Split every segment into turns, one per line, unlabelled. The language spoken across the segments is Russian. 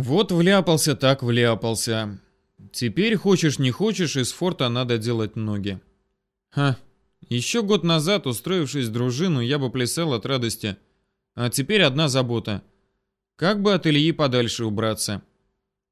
Вот вляпался, так вляпался. Теперь, хочешь не хочешь, из форта надо делать ноги. Ха, еще год назад, устроившись в дружину, я бы плясал от радости. А теперь одна забота. Как бы от Ильи подальше убраться?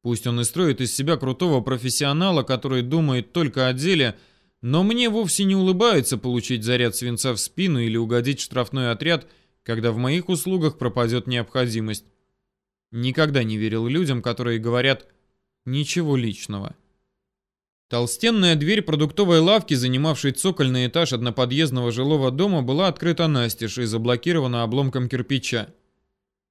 Пусть он и строит из себя крутого профессионала, который думает только о деле, но мне вовсе не улыбается получить заряд свинца в спину или угодить в штрафной отряд, когда в моих услугах пропадет необходимость. Никогда не верил людям, которые говорят «ничего личного». Толстенная дверь продуктовой лавки, занимавшей цокольный этаж одноподъездного жилого дома, была открыта настежь и заблокирована обломком кирпича.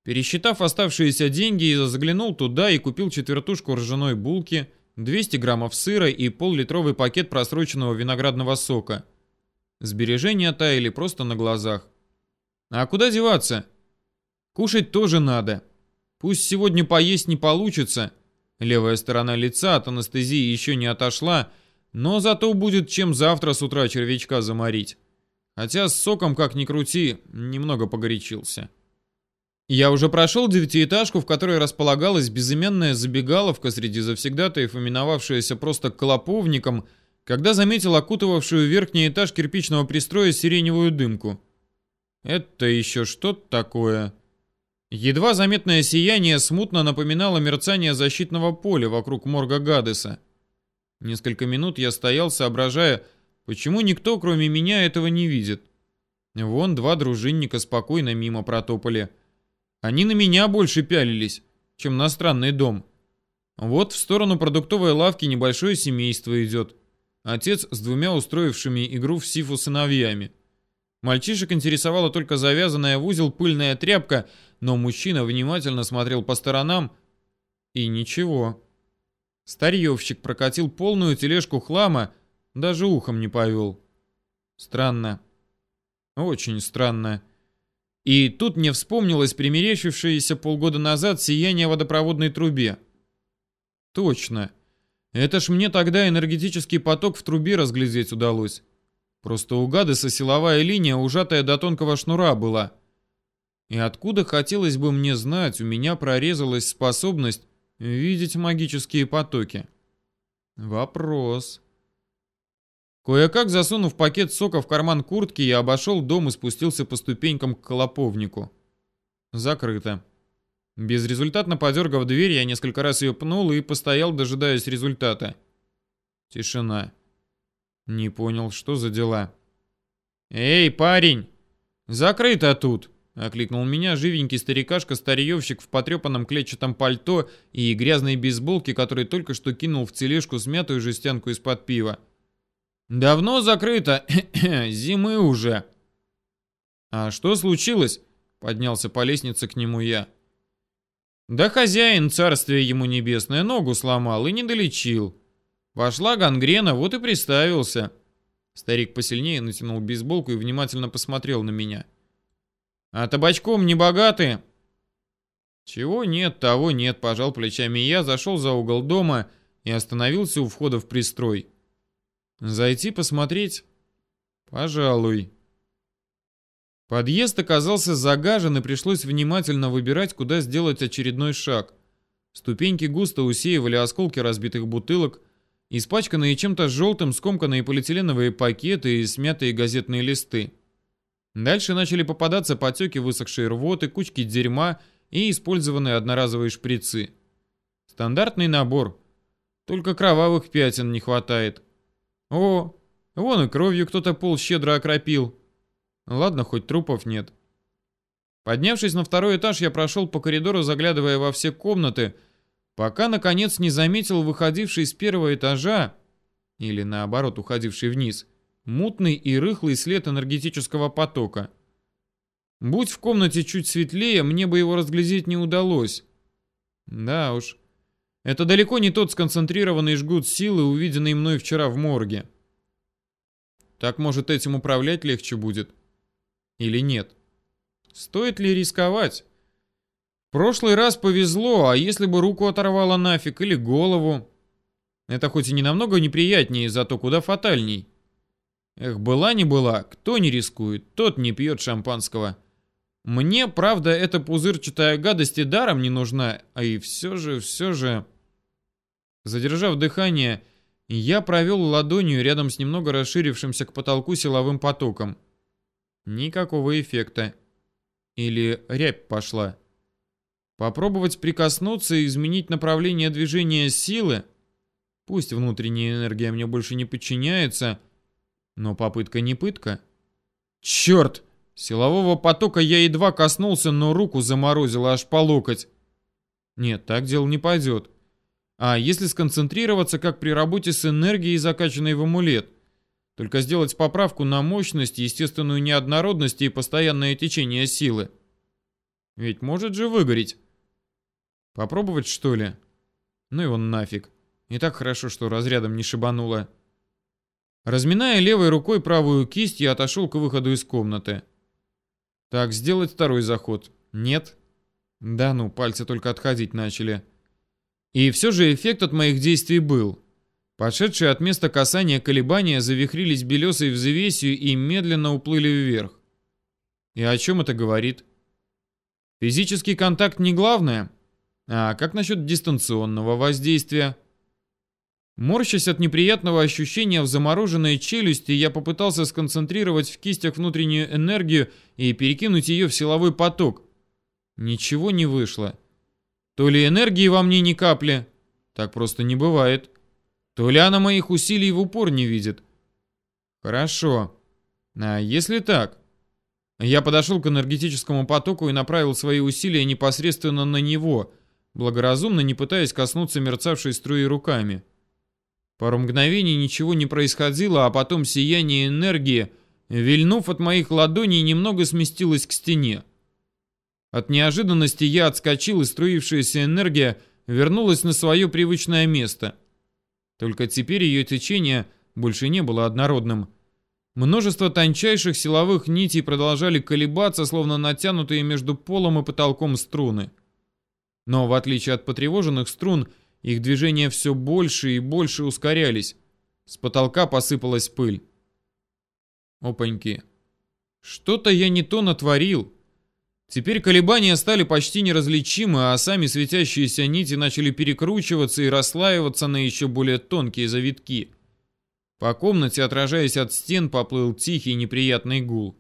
Пересчитав оставшиеся деньги, я заглянул туда и купил четвертушку ржаной булки, 200 граммов сыра и пол-литровый пакет просроченного виноградного сока. Сбережения таяли просто на глазах. А куда деваться? Кушать тоже надо. Пусть сегодня поесть не получится. Левая сторона лица от анестезии еще не отошла, но зато будет чем завтра с утра червячка заморить. Хотя с соком, как ни крути, немного погорячился. Я уже прошел девятиэтажку, в которой располагалась безымянная забегаловка среди завсегдатаев, именовавшаяся просто «колоповником», когда заметил окутывавшую верхний этаж кирпичного пристроя сиреневую дымку. Это еще что-то такое. Едва заметное сияние смутно напоминало мерцание защитного поля вокруг морга Гадеса. Несколько минут я стоял, соображая, почему никто, кроме меня, этого не видит. Вон два дружинника спокойно мимо протопали. Они на меня больше пялились, чем на странный дом. Вот в сторону продуктовой лавки небольшое семейство идет. Отец с двумя устроившими игру в сифу сыновьями. Мальчишек интересовала только завязанная в узел пыльная тряпка, но мужчина внимательно смотрел по сторонам и ничего. Старьевщик прокатил полную тележку хлама, даже ухом не повел. Странно. Очень странно. И тут мне вспомнилось примерещившееся полгода назад сияние водопроводной трубе. Точно. Это ж мне тогда энергетический поток в трубе разглядеть удалось. Просто у Гадеса силовая линия, ужатая до тонкого шнура была. И откуда, хотелось бы мне знать, у меня прорезалась способность видеть магические потоки? Вопрос. Кое-как засунув пакет сока в карман куртки, я обошел дом и спустился по ступенькам к колоповнику. Закрыто. Безрезультатно подергав дверь, я несколько раз ее пнул и постоял, дожидаясь результата. Тишина. Не понял, что за дела. «Эй, парень! Закрыто тут!» — окликнул меня живенький старикашка-старьевщик в потрепанном клетчатом пальто и грязной бейсболке, который только что кинул в тележку смятую жестянку из-под пива. «Давно закрыто. Зимы уже». «А что случилось?» — поднялся по лестнице к нему я. «Да хозяин, царствие ему небесное, ногу сломал и не долечил. Пошла гангрена, вот и приставился. Старик посильнее натянул бейсболку и внимательно посмотрел на меня. А табачком не богаты? Чего нет, того нет, пожал плечами я, зашел за угол дома и остановился у входа в пристрой. Зайти посмотреть? Пожалуй. Подъезд оказался загажен и пришлось внимательно выбирать, куда сделать очередной шаг. Ступеньки густо усеивали осколки разбитых бутылок, Испачканные чем-то желтым скомканные полиэтиленовые пакеты и смятые газетные листы. Дальше начали попадаться потеки высохшей рвоты, кучки дерьма и использованные одноразовые шприцы. Стандартный набор. Только кровавых пятен не хватает. О, вон и кровью кто-то пол щедро окропил. Ладно, хоть трупов нет. Поднявшись на второй этаж, я прошел по коридору, заглядывая во все комнаты, пока, наконец, не заметил выходивший с первого этажа, или наоборот, уходивший вниз, мутный и рыхлый след энергетического потока. Будь в комнате чуть светлее, мне бы его разглядеть не удалось. Да уж, это далеко не тот сконцентрированный жгут силы, увиденный мной вчера в морге. Так, может, этим управлять легче будет? Или нет? Стоит ли рисковать? Прошлый раз повезло, а если бы руку оторвало нафиг или голову? Это хоть и не намного неприятнее, зато куда фатальней. Эх, была не была, кто не рискует, тот не пьет шампанского. Мне, правда, эта пузырчатая гадость и даром не нужна, а и все же, все же... Задержав дыхание, я провел ладонью рядом с немного расширившимся к потолку силовым потоком. Никакого эффекта. Или рябь пошла. Попробовать прикоснуться и изменить направление движения силы? Пусть внутренняя энергия мне больше не подчиняется, но попытка не пытка. Черт! Силового потока я едва коснулся, но руку заморозило аж по локоть. Нет, так дело не пойдет. А если сконцентрироваться, как при работе с энергией, закачанной в амулет? Только сделать поправку на мощность, естественную неоднородность и постоянное течение силы. Ведь может же выгореть. Попробовать, что ли? Ну его нафиг. И так хорошо, что разрядом не шибануло. Разминая левой рукой правую кисть, я отошел к выходу из комнаты. Так, сделать второй заход. Нет. Да ну, пальцы только отходить начали. И все же эффект от моих действий был. Пошедшие от места касания колебания завихрились белесой взвесью и медленно уплыли вверх. И о чем это говорит? Физический контакт не главное. А как насчет дистанционного воздействия? Морщась от неприятного ощущения в замороженной челюсти, я попытался сконцентрировать в кистях внутреннюю энергию и перекинуть ее в силовой поток. Ничего не вышло. То ли энергии во мне ни капли, так просто не бывает, то ли она моих усилий в упор не видит. Хорошо. А если так? Я подошел к энергетическому потоку и направил свои усилия непосредственно на него, благоразумно не пытаясь коснуться мерцавшей струи руками. Пару мгновений ничего не происходило, а потом сияние энергии, вильнув от моих ладоней, немного сместилось к стене. От неожиданности я отскочил, и струившаяся энергия вернулась на свое привычное место. Только теперь ее течение больше не было однородным. Множество тончайших силовых нитей продолжали колебаться, словно натянутые между полом и потолком струны. Но в отличие от потревоженных струн, их движения все больше и больше ускорялись. С потолка посыпалась пыль. Опаньки. Что-то я не то натворил. Теперь колебания стали почти неразличимы, а сами светящиеся нити начали перекручиваться и расслаиваться на еще более тонкие завитки. По комнате, отражаясь от стен, поплыл тихий неприятный гул.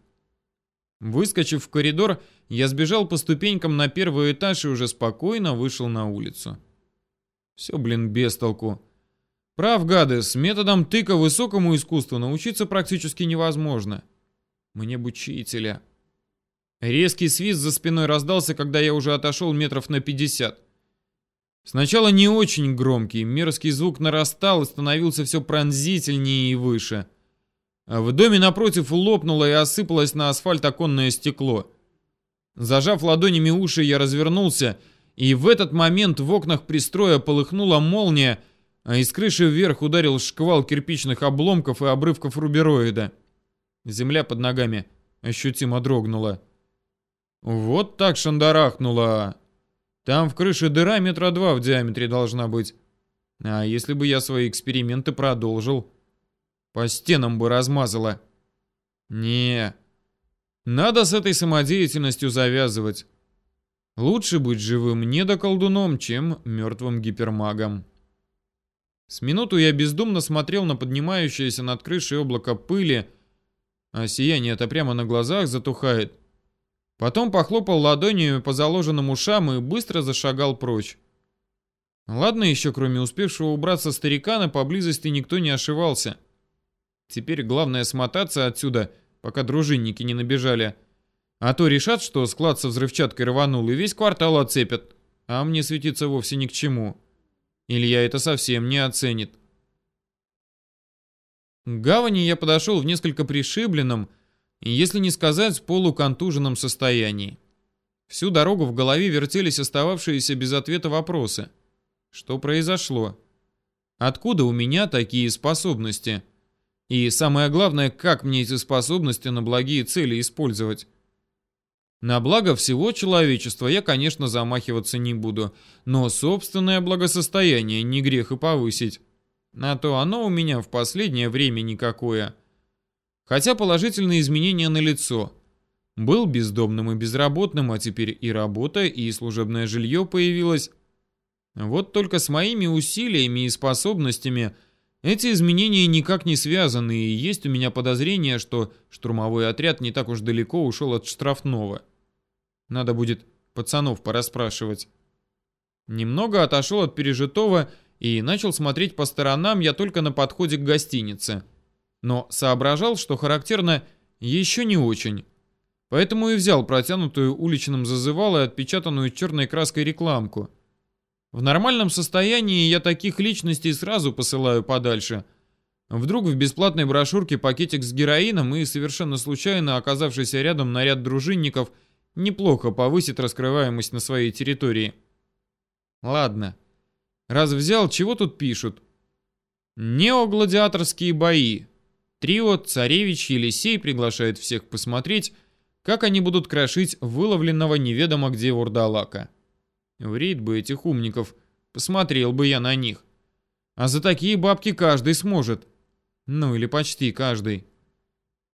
Выскочив в коридор, я сбежал по ступенькам на первый этаж и уже спокойно вышел на улицу. Все, блин, без толку. Прав, гады, с методом тыка высокому искусству научиться практически невозможно. Мне бы учителя. Резкий свист за спиной раздался, когда я уже отошел метров на 50. Сначала не очень громкий, мерзкий звук нарастал и становился все пронзительнее и выше. А в доме напротив лопнуло и осыпалось на асфальт оконное стекло. Зажав ладонями уши, я развернулся и в этот момент в окнах пристроя полыхнула молния, а из крыши вверх ударил шквал кирпичных обломков и обрывков рубероида. Земля под ногами ощутимо дрогнула. Вот так шандарахнула. Там в крыше дыра метра два в диаметре должна быть. А если бы я свои эксперименты продолжил? По стенам бы размазала. Не, надо с этой самодеятельностью завязывать. Лучше быть живым недоколдуном, чем мертвым гипермагом. С минуту я бездумно смотрел на поднимающееся над крышей облако пыли, а сияние это прямо на глазах затухает. Потом похлопал ладонью по заложенным ушам и быстро зашагал прочь. Ладно еще, кроме успевшего убраться старикана, поблизости никто не ошивался. Теперь главное смотаться отсюда, пока дружинники не набежали, а то решат, что склад со взрывчаткой рванул и весь квартал оцепят. А мне светиться вовсе ни к чему. Илья это совсем не оценит. К гавани я подошел в несколько пришибленном, если не сказать полуконтуженном состоянии. Всю дорогу в голове вертелись остававшиеся без ответа вопросы. Что произошло? Откуда у меня такие способности? И самое главное, как мне эти способности на благие цели использовать? На благо всего человечества я, конечно, замахиваться не буду, но собственное благосостояние не грех и повысить. А то оно у меня в последнее время никакое. Хотя положительные изменения налицо. Был бездомным и безработным, а теперь и работа, и служебное жилье появилось. Вот только с моими усилиями и способностями эти изменения никак не связаны, и есть у меня подозрение, что штурмовой отряд не так уж далеко ушел от штрафного. Надо будет пацанов порасспрашивать. Немного отошел от пережитого и начал смотреть по сторонам я только на подходе к гостинице. Но соображал, что характерно, еще не очень. Поэтому и взял протянутую уличным зазывалой отпечатанную черной краской рекламку. В нормальном состоянии я таких личностей сразу посылаю подальше. Вдруг в бесплатной брошюрке пакетик с героином и совершенно случайно оказавшийся рядом наряд дружинников неплохо повысит раскрываемость на своей территории. Ладно. Раз взял, чего тут пишут? Неогладиаторские бои. Трио Царевич Елисей приглашает всех посмотреть, как они будут крошить выловленного неведомо где вурдалака. Врит бы этих умников, посмотрел бы я на них. А за такие бабки каждый сможет. Ну или почти каждый.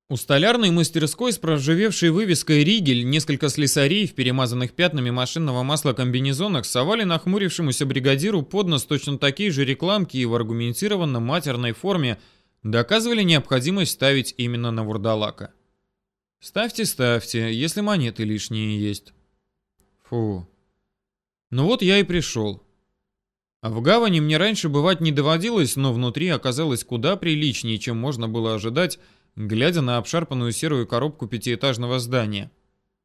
У столярной мастерской с проржавевшей вывеской «Ригель» несколько слесарей в перемазанных пятнами машинного масла комбинезонах совали нахмурившемуся бригадиру под нос точно такие же рекламки и в аргументированно матерной форме доказывали необходимость ставить именно на вурдалака. Ставьте, ставьте, если монеты лишние есть. Фу. Ну вот я и пришел. А в гавани мне раньше бывать не доводилось, но внутри оказалось куда приличнее, чем можно было ожидать, глядя на обшарпанную серую коробку пятиэтажного здания.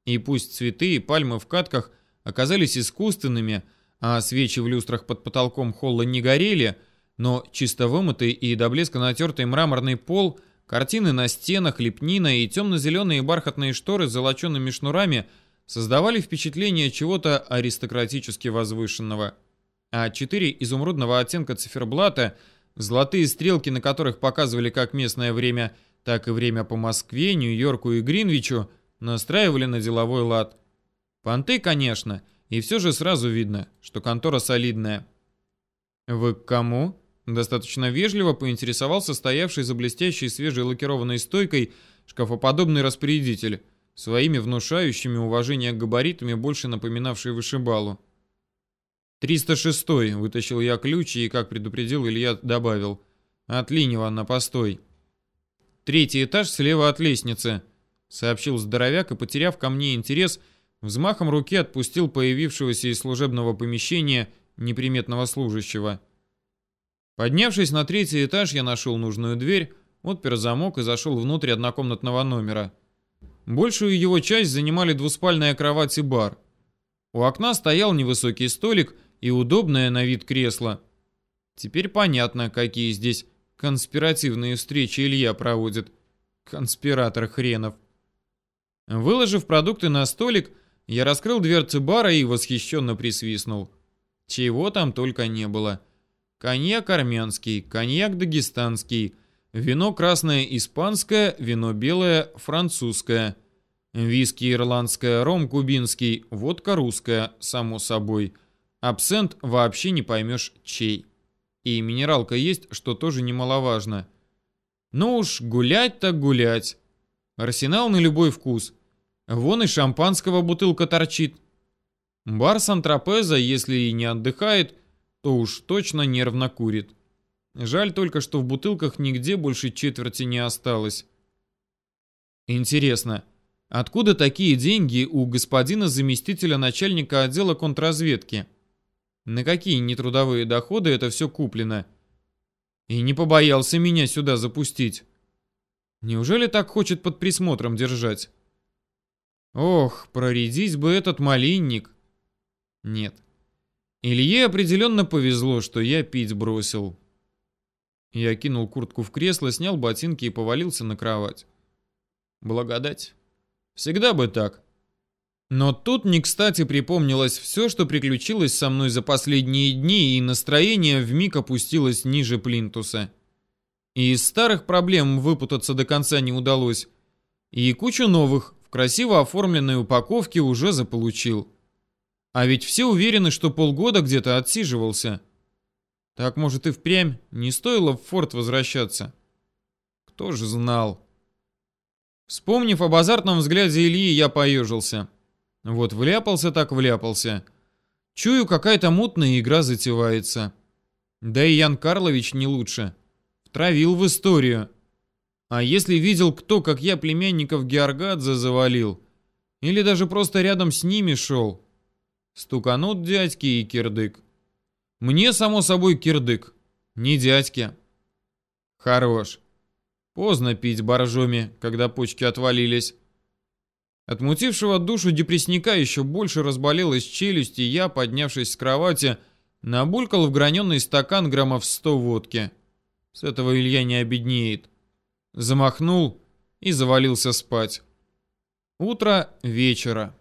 И пусть цветы и пальмы в катках оказались искусственными, а свечи в люстрах под потолком холла не горели, но чисто вымытый и до блеска натертый мраморный пол, картины на стенах, лепнина и темно-зеленые бархатные шторы с золоченными шнурами создавали впечатление чего-то аристократически возвышенного. А четыре изумрудного оттенка циферблата, золотые стрелки на которых показывали как местное время – так и время по Москве, Нью-Йорку и Гринвичу настраивали на деловой лад. Понты, конечно, и все же сразу видно, что контора солидная. «Вы к кому?» Достаточно вежливо поинтересовался стоявший за блестящей свежей лакированной стойкой шкафоподобный распорядитель, своими внушающими уважение габаритами, больше напоминавший вышибалу. «306-й», — вытащил я ключ и, как предупредил Илья, добавил. «От Линева на постой». Третий этаж слева от лестницы», — сообщил здоровяк и, потеряв ко мне интерес, взмахом руки отпустил появившегося из служебного помещения неприметного служащего. Поднявшись на третий этаж, я нашел нужную дверь, отпер замок и зашел внутрь однокомнатного номера. Большую его часть занимали двуспальная кровать и бар. У окна стоял невысокий столик и удобное на вид кресло. Теперь понятно, какие здесь Конспиративные встречи Илья проводит. Конспиратор хренов. Выложив продукты на столик, я раскрыл дверцы бара и восхищенно присвистнул. Чего там только не было. Коньяк армянский, коньяк дагестанский, вино красное испанское, вино белое французское, виски ирландское, ром кубинский, водка русская, само собой. Абсент вообще не поймешь чей. И минералка есть, что тоже немаловажно. Ну уж, гулять так гулять. Арсенал на любой вкус. Вон и шампанского бутылка торчит. Бар Сан-Тропеза, если и не отдыхает, то уж точно нервно курит. Жаль только, что в бутылках нигде больше четверти не осталось. Интересно, откуда такие деньги у господина заместителя начальника отдела контрразведки? На какие нетрудовые доходы это все куплено? И не побоялся меня сюда запустить. Неужели так хочет под присмотром держать? Ох, проредить бы этот малинник. Нет. Илье определенно повезло, что я пить бросил. Я кинул куртку в кресло, снял ботинки и повалился на кровать. Благодать. Всегда бы так. Но тут не кстати припомнилось все, что приключилось со мной за последние дни, и настроение вмиг опустилось ниже плинтуса. И из старых проблем выпутаться до конца не удалось. И кучу новых в красиво оформленной упаковке уже заполучил. А ведь все уверены, что полгода где-то отсиживался. Так, может, и впрямь не стоило в форт возвращаться? Кто же знал? Вспомнив об азартном взгляде Ильи, я поежился. Вот вляпался так вляпался. Чую, какая-то мутная игра затевается. Да и Ян Карлович не лучше. Втравил в историю. А если видел кто, как я племянников Георгадзе завалил? Или даже просто рядом с ними шел? Стуканут дядьки и кирдык. Мне, само собой, кирдык. Не дядьке. Хорош. Поздно пить боржоми, когда почки отвалились. Отмутившего душу депрессника еще больше разболелась челюсть, и я, поднявшись с кровати, набулькал в граненый стакан граммов сто водки. С этого Илья не обеднеет. Замахнул и завалился спать. Утро вечера.